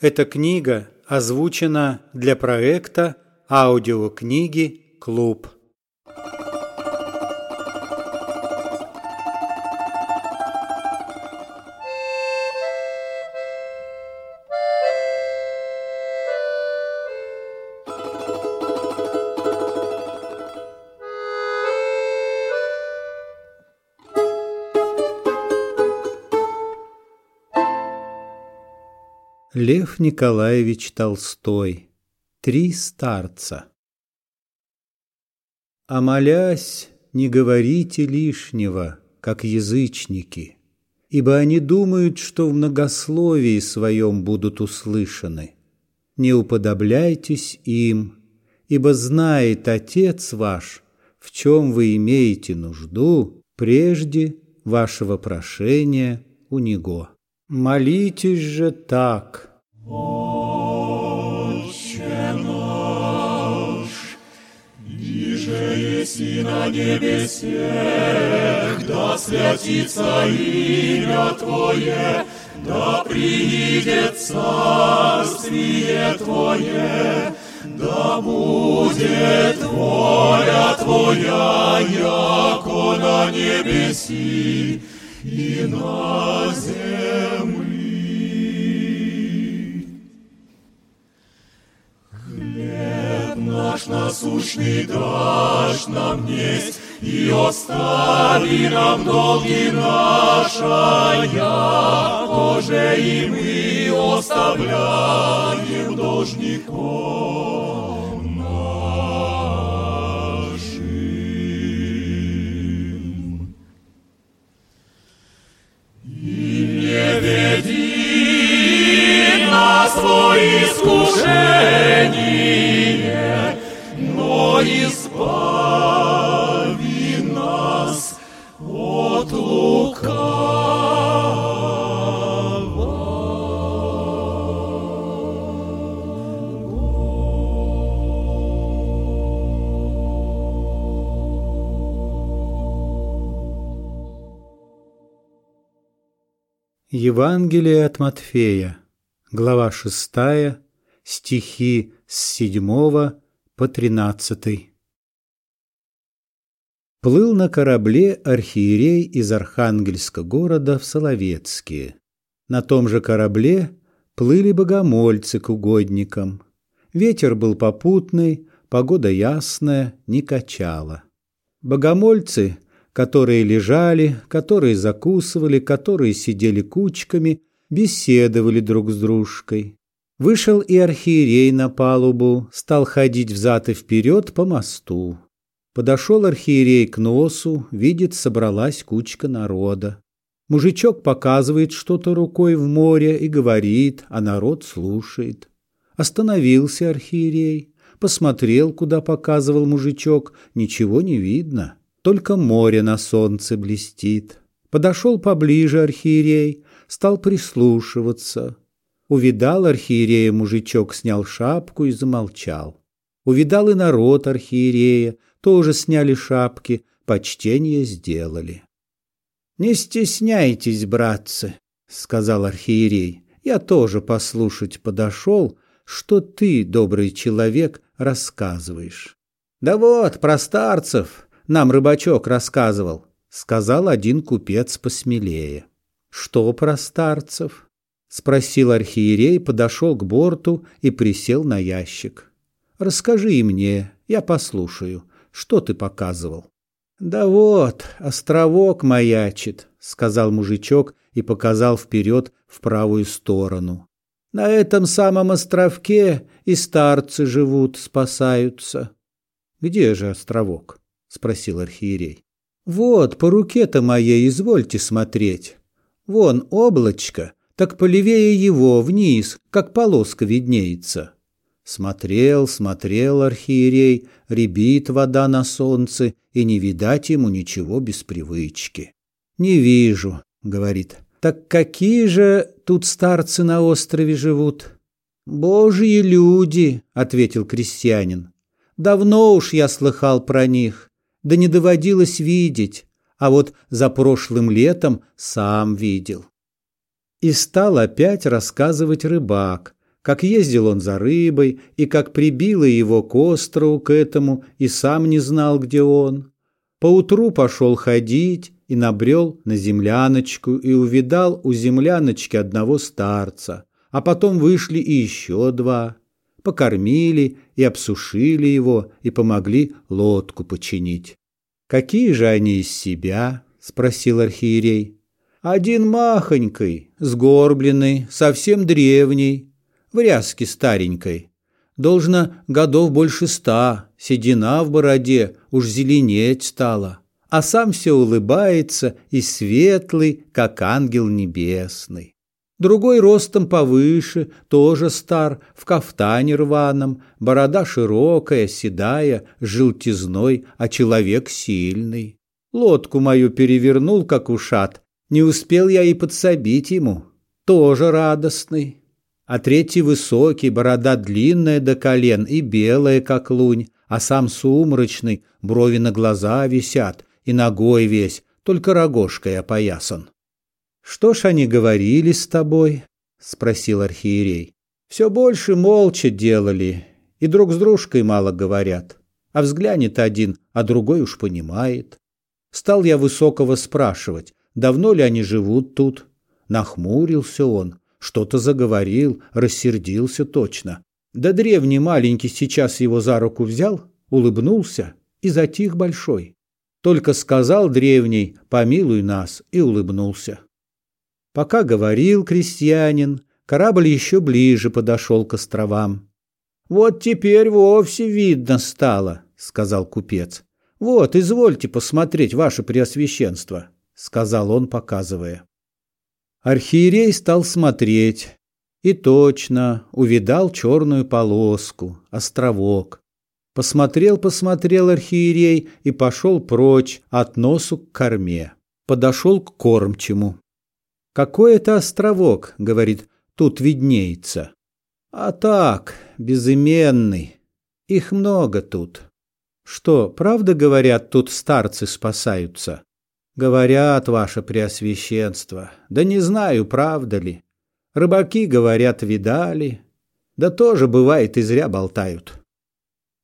Эта книга озвучена для проекта аудиокниги «Клуб». Лев Николаевич Толстой. Три старца. А не говорите лишнего, как язычники, ибо они думают, что в многословии своем будут услышаны. Не уподобляйтесь им, ибо знает Отец ваш, в чем вы имеете нужду прежде вашего прошения у Него. Молитесь же так. Отче наш, ниже еси на небесе, да святится имя Твое, да приидет царствие Твое, да будет воля Твоя, яко на небеси, и на земли. Наш насущный дашь нам несть, и остави нам долги наша, яко же и мы оставляем должников нашим. И не веди нас во искушение, избави нас от Евангелие от Матфея, глава 6, стихи с 7 по 13. Плыл на корабле архиерей из Архангельска города в Соловецкие. На том же корабле плыли богомольцы к угодникам. Ветер был попутный, погода ясная, не качала. Богомольцы – которые лежали, которые закусывали, которые сидели кучками, беседовали друг с дружкой. Вышел и архиерей на палубу, стал ходить взад и вперед по мосту. Подошел архиерей к носу, видит, собралась кучка народа. Мужичок показывает что-то рукой в море и говорит, а народ слушает. Остановился архиерей, посмотрел, куда показывал мужичок, ничего не видно только море на солнце блестит. Подошел поближе архиерей, стал прислушиваться. Увидал архиерея мужичок, снял шапку и замолчал. Увидал и народ архиерея, тоже сняли шапки, почтение сделали. «Не стесняйтесь, братцы», — сказал архиерей. «Я тоже послушать подошел, что ты, добрый человек, рассказываешь». «Да вот, про старцев, нам рыбачок рассказывал, сказал один купец посмелее. Что про старцев? Спросил архиерей, подошел к борту и присел на ящик. Расскажи мне, я послушаю, что ты показывал. Да вот, островок маячит, сказал мужичок и показал вперед в правую сторону. На этом самом островке и старцы живут, спасаются. Где же островок? спросил архиерей. Вот, по руке-то моей извольте смотреть. Вон облачко, так полевее его вниз, как полоска виднеется. Смотрел, смотрел архиерей, рябит вода на солнце, и не видать ему ничего без привычки. «Не вижу», — говорит. «Так какие же тут старцы на острове живут?» «Божьи люди», — ответил крестьянин. «Давно уж я слыхал про них да не доводилось видеть, а вот за прошлым летом сам видел. И стал опять рассказывать рыбак, как ездил он за рыбой, и как прибило его к острову к этому, и сам не знал, где он. Поутру пошел ходить и набрел на земляночку и увидал у земляночки одного старца, а потом вышли и еще два. Покормили и обсушили его и помогли лодку починить. «Какие же они из себя?» – спросил архиерей. «Один махонький, сгорбленный, совсем древний, в ряске старенькой. Должно годов больше ста, седина в бороде, уж зеленеть стала, а сам все улыбается и светлый, как ангел небесный. Другой ростом повыше, тоже стар, в кафтане рваном, борода широкая, седая, желтизной, а человек сильный. Лодку мою перевернул, как ушат, не успел я и подсобить ему, тоже радостный а третий высокий, борода длинная до колен и белая, как лунь, а сам сумрачный, брови на глаза висят, и ногой весь, только рогожкой опоясан. «Что ж они говорили с тобой?» — спросил архиерей. «Все больше молча делали, и друг с дружкой мало говорят. А взглянет один, а другой уж понимает. Стал я Высокого спрашивать, давно ли они живут тут. Нахмурился он, что-то заговорил, рассердился точно. Да древний маленький сейчас его за руку взял, улыбнулся и затих большой. Только сказал древний «помилуй нас» и улыбнулся. Пока говорил крестьянин, корабль еще ближе подошел к островам. «Вот теперь вовсе видно стало», — сказал купец. «Вот, извольте посмотреть, ваше преосвященство», — сказал он, показывая. Архиерей стал смотреть и точно увидал черную полоску, островок. Посмотрел, посмотрел архиерей и пошел прочь от носу к корме. Подошел к кормчему. «Какой это островок?» — говорит, — «тут виднеется». «А так, безыменный. Их много тут». «Что, правда, говорят, тут старцы спасаются?» Говорят, ваше преосвященство, да не знаю, правда ли. Рыбаки, говорят, видали, да тоже бывает и зря болтают.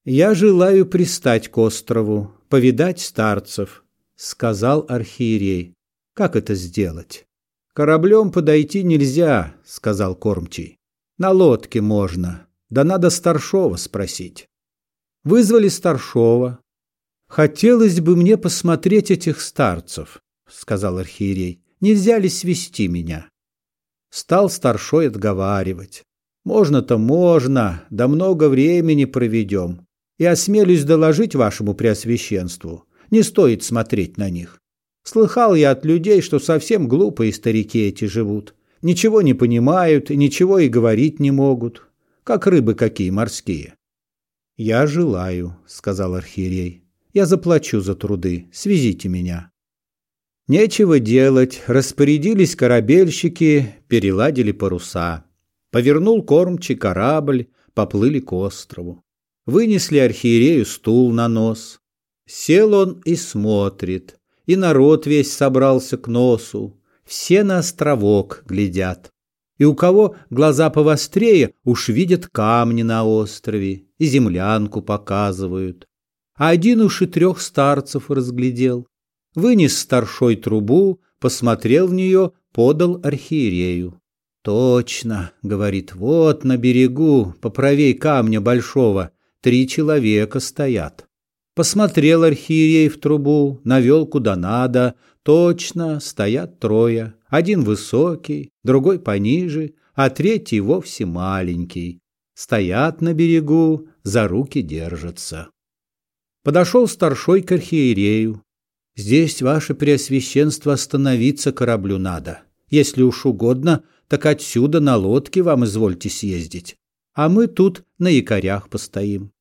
Я желаю пристать к острову, повидать старцев, сказал архиерей. Как это сделать? Кораблем подойти нельзя, сказал кормчий. На лодке можно, да надо старшова спросить. Вызвали старшова, «Хотелось бы мне посмотреть этих старцев», — сказал архиерей. «Нельзя ли свести меня?» Стал старшой отговаривать. «Можно-то можно, да много времени проведем. И осмелюсь доложить вашему преосвященству. Не стоит смотреть на них. Слыхал я от людей, что совсем глупые старики эти живут. Ничего не понимают и ничего и говорить не могут. Как рыбы какие морские». «Я желаю», — сказал архиерей. Я заплачу за труды. Свезите меня». Нечего делать. Распорядились корабельщики, переладили паруса. Повернул кормчий корабль, поплыли к острову. Вынесли архиерею стул на нос. Сел он и смотрит, и народ весь собрался к носу. Все на островок глядят. И у кого глаза повострее, уж видят камни на острове, и землянку показывают один уж и трех старцев разглядел. Вынес старшой трубу, посмотрел в нее, подал архиерею. «Точно», — говорит, — «вот на берегу, поправей камня большого, три человека стоят». Посмотрел архиерей в трубу, навел куда надо. Точно, стоят трое. Один высокий, другой пониже, а третий вовсе маленький. Стоят на берегу, за руки держатся. Подошел старшой к архиерею. «Здесь, ваше преосвященство, остановиться кораблю надо. Если уж угодно, так отсюда на лодке вам извольте съездить. А мы тут на якорях постоим».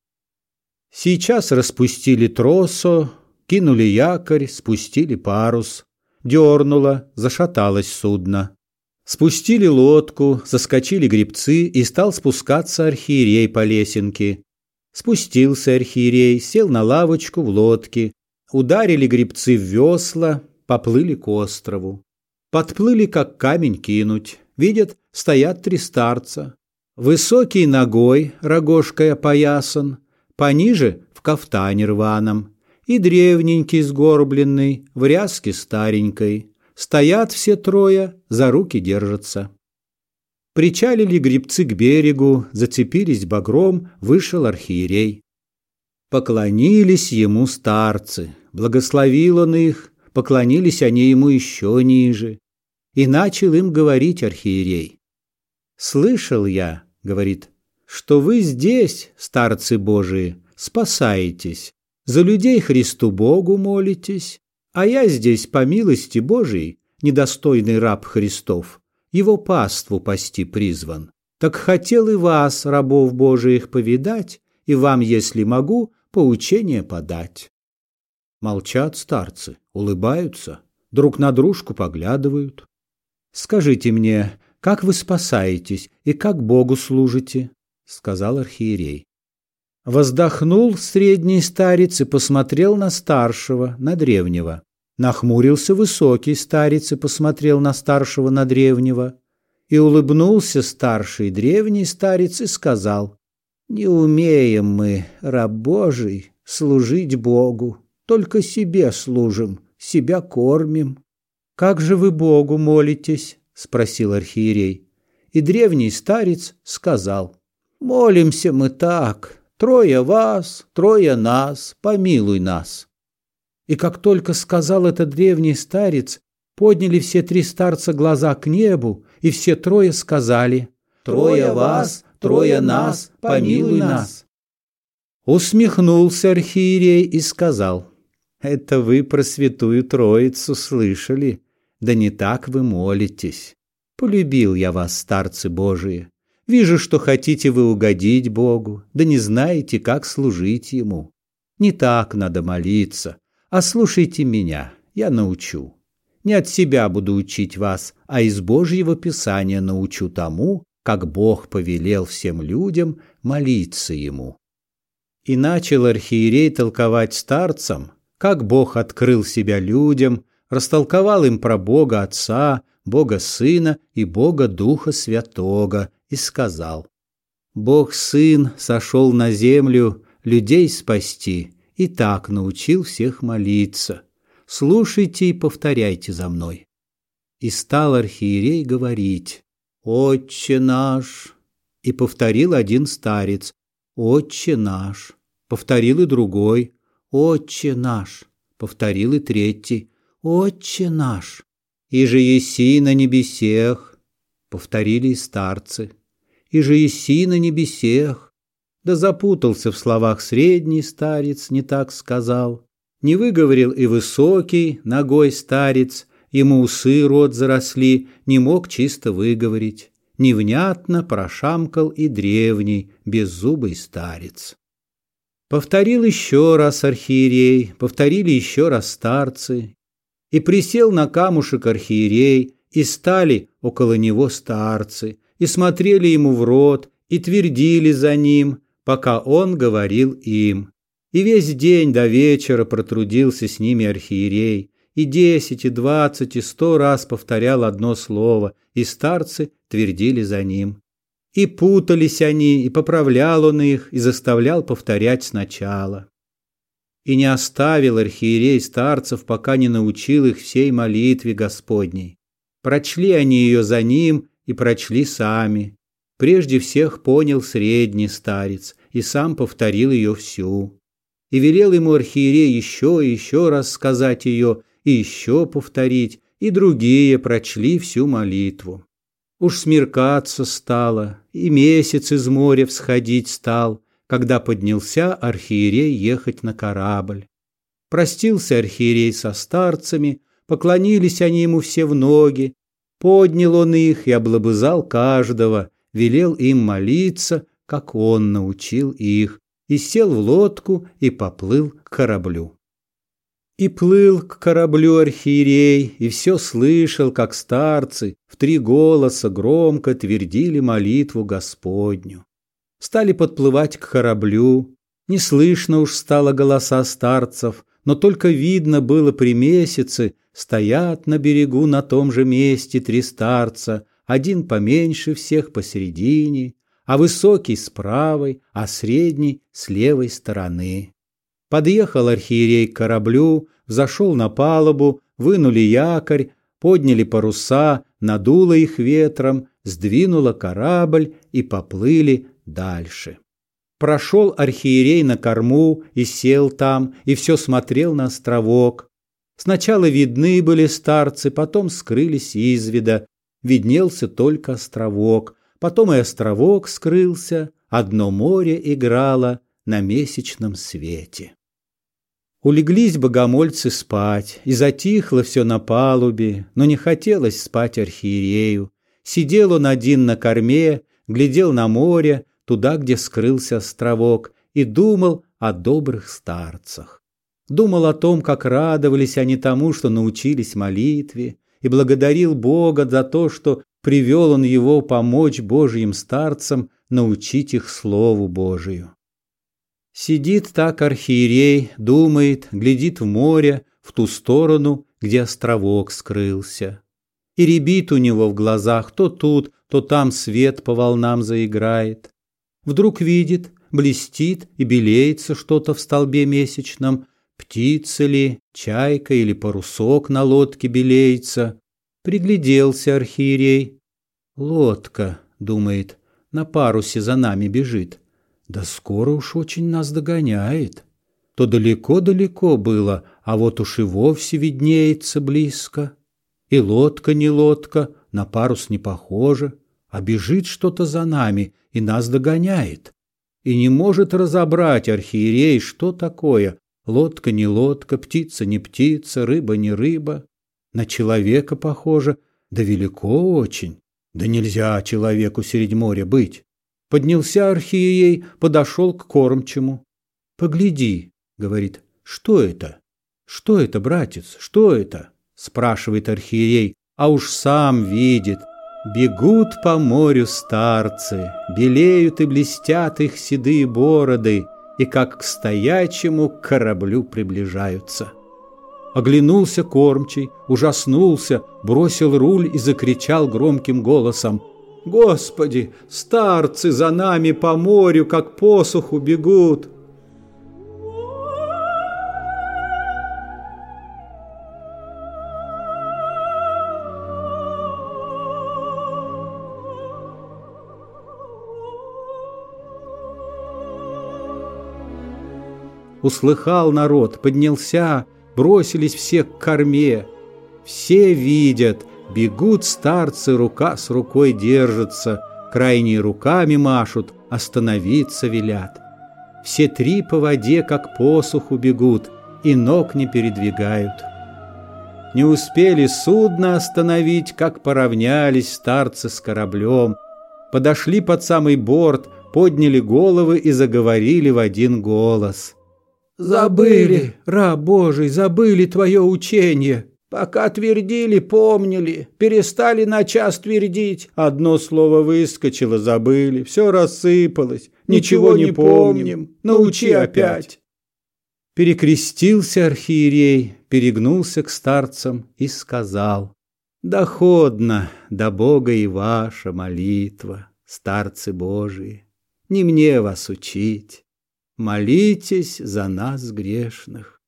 Сейчас распустили тросо, кинули якорь, спустили парус. Дернуло, зашаталось судно. Спустили лодку, заскочили гребцы, и стал спускаться архиерей по лесенке. Спустился архиерей, сел на лавочку в лодке. Ударили гребцы в весла, поплыли к острову. Подплыли, как камень кинуть. Видят, стоят три старца. Высокий ногой, рогожкой опоясан, пониже в кафтане рваном, и древненький сгорбленный, в ряске старенькой. Стоят все трое, за руки держатся. Причалили грибцы к берегу, зацепились багром, вышел архиерей. Поклонились ему старцы, благословил он их, поклонились они ему еще ниже. И начал им говорить архиерей. «Слышал я, — говорит, — что вы здесь, старцы Божии, спасаетесь, за людей Христу Богу молитесь, а я здесь, по милости Божией, недостойный раб Христов, его паству пасти призван. Так хотел и вас, рабов Божиих, повидать, и вам, если могу, поучение подать. Молчат старцы, улыбаются, друг на дружку поглядывают. Скажите мне, как вы спасаетесь и как Богу служите? сказал архиерей. Воздохнул средний старец и посмотрел на старшего, на древнего. Нахмурился высокий старец и посмотрел на старшего, на древнего. И улыбнулся старший древний старец и сказал, «Не умеем мы, раб Божий, служить Богу, только себе служим, себя кормим». «Как же вы Богу молитесь?» – спросил архиерей. И древний старец сказал, «Молимся мы так, Трое вас, трое нас, помилуй нас. И как только сказал этот древний старец, подняли все три старца глаза к небу, и все трое сказали «Трое вас, трое нас, помилуй нас». Усмехнулся архиерей и сказал «Это вы про святую Троицу слышали, да не так вы молитесь. Полюбил я вас, старцы Божии, Вижу, что хотите вы угодить Богу, да не знаете, как служить Ему. Не так надо молиться, а слушайте меня, я научу. Не от себя буду учить вас, а из Божьего Писания научу тому, как Бог повелел всем людям молиться Ему. И начал архиерей толковать старцам, как Бог открыл себя людям, растолковал им про Бога Отца, Бога Сына и Бога Духа Святого, и сказал, «Бог Сын сошел на землю людей спасти и так научил всех молиться. Слушайте и повторяйте за мной». И стал архиерей говорить, «Отче наш!» И повторил один старец, «Отче наш!» Повторил и другой, «Отче наш!» Повторил и третий, «Отче наш!» «И же еси на небесех!» Повторили и старцы и же еси на небесех. Да запутался в словах средний старец, не так сказал. Не выговорил и высокий, ногой старец, ему усы рот заросли, не мог чисто выговорить. Невнятно прошамкал и древний, беззубый старец. Повторил еще раз архиерей, повторили еще раз старцы, и присел на камушек архиерей, и стали около него старцы, и смотрели ему в рот, и твердили за ним, пока он говорил им. И весь день до вечера протрудился с ними архиерей, и десять, и двадцать, и сто раз повторял одно слово, и старцы твердили за ним. И путались они, и поправлял он их, и заставлял повторять сначала. И не оставил архиерей старцев, пока не научил их всей молитве Господней. Прочли они ее за ним и прочли сами. Прежде всех понял средний старец и сам повторил ее всю. И велел ему архиерей еще и еще раз сказать ее, и еще повторить, и другие прочли всю молитву. Уж смеркаться стало, и месяц из моря всходить стал, когда поднялся архиерей ехать на корабль. Простился архиерей со старцами, поклонились они ему все в ноги, Поднял он их и облобызал каждого, велел им молиться, как он научил их, и сел в лодку и поплыл к кораблю. И плыл к кораблю архиерей, и все слышал, как старцы в три голоса громко твердили молитву Господню. Стали подплывать к кораблю, не слышно уж стало голоса старцев, но только видно было при месяце, Стоят на берегу на том же месте три старца, один поменьше всех посередине, а высокий с правой, а средний с левой стороны. Подъехал архиерей к кораблю, зашел на палубу, вынули якорь, подняли паруса, надуло их ветром, сдвинуло корабль и поплыли дальше. Прошел архиерей на корму и сел там, и все смотрел на островок. Сначала видны были старцы, потом скрылись из вида. Виднелся только островок, потом и островок скрылся, одно море играло на месячном свете. Улеглись богомольцы спать, и затихло все на палубе, но не хотелось спать архиерею. Сидел он один на корме, глядел на море, туда, где скрылся островок, и думал о добрых старцах. Думал о том, как радовались они тому, что научились молитве, и благодарил Бога за то, что привел он его помочь Божьим старцам научить их Слову Божию. Сидит так архиерей, думает, глядит в море, в ту сторону, где островок скрылся. И ребит у него в глазах то тут, то там свет по волнам заиграет. Вдруг видит, блестит и белеется что-то в столбе месячном, птица ли, чайка или парусок на лодке белеется. Пригляделся архиерей. Лодка, думает, на парусе за нами бежит. Да скоро уж очень нас догоняет. То далеко-далеко было, а вот уж и вовсе виднеется близко. И лодка не лодка, на парус не похожа, а бежит что-то за нами и нас догоняет. И не может разобрать архиерей, что такое лодка не лодка, птица не птица, рыба не рыба. На человека похоже, да велико очень, да нельзя человеку средь моря быть. Поднялся архиерей, подошел к кормчему. «Погляди», — говорит, — «что это? Что это, братец, что это?» — спрашивает архиерей, а уж сам видит — Бегут по морю старцы, белеют и блестят их седые бороды, и как к стоячему кораблю приближаются. Оглянулся кормчий, ужаснулся, бросил руль и закричал громким голосом. «Господи, старцы за нами по морю, как посуху бегут!» Услыхал народ, поднялся, бросились все к корме. Все видят, бегут старцы, рука с рукой держатся, крайние руками машут, остановиться велят. Все три по воде, как посуху бегут, и ног не передвигают. Не успели судно остановить, как поравнялись старцы с кораблем, подошли под самый борт, подняли головы и заговорили в один голос. Забыли, раб Божий, забыли твое учение. Пока твердили, помнили, перестали на час твердить. Одно слово выскочило, забыли, все рассыпалось. Ничего, Ничего не помним, научи опять. Перекрестился архиерей, перегнулся к старцам и сказал, «Доходно до Бога и ваша молитва, старцы Божии, не мне вас учить молитесь за нас грешных.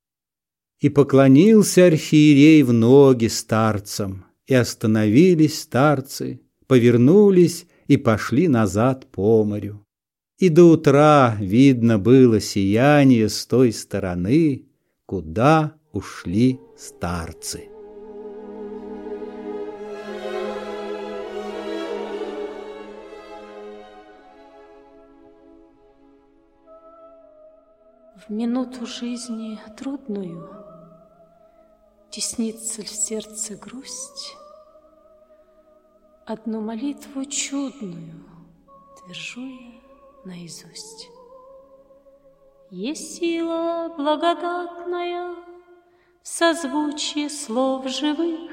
И поклонился архиерей в ноги старцам, и остановились старцы, повернулись и пошли назад по морю. И до утра видно было сияние с той стороны, куда ушли старцы. В минуту жизни трудную Теснится в сердце грусть, Одну молитву чудную Твержу я наизусть. Есть сила благодатная В созвучии слов живых,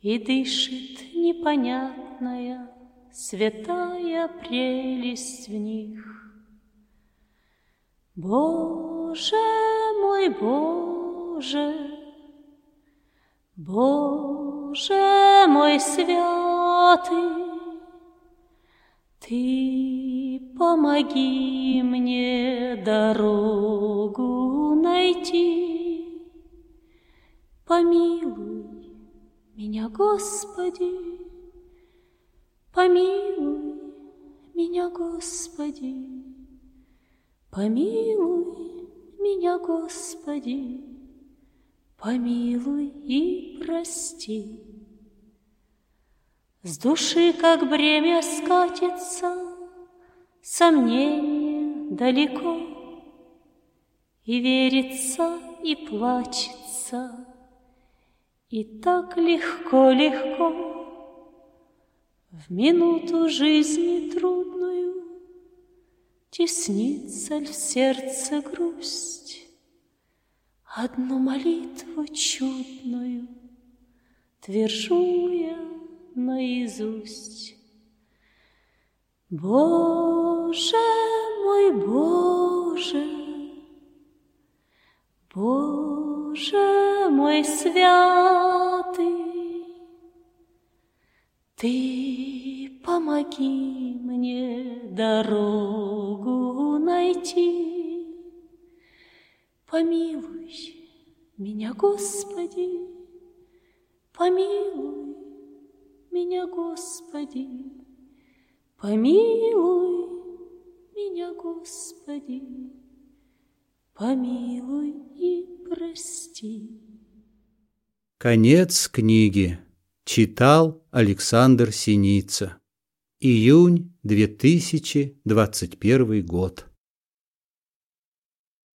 И дышит непонятная Святая прелесть в них. Боже мой, Боже, Боже мой святый, Ты помоги мне дорогу найти, Помилуй меня, Господи, помилуй меня, Господи, помилуй меня, Господи, помилуй и прости. С души, как бремя, скатится Сомнение далеко, И верится, и плачется, И так легко-легко В минуту жизни трудную Теснится ль в сердце грусть, Одну молитву чудную Твержу я наизусть. Боже мой, Боже, Боже мой святый, Ты помоги мне дорогу найти. Помилуй меня, Господи, помилуй меня, Господи, помилуй меня, Господи, помилуй и прости. Конец книги. Читал Александр Синица. Июнь 2021 год.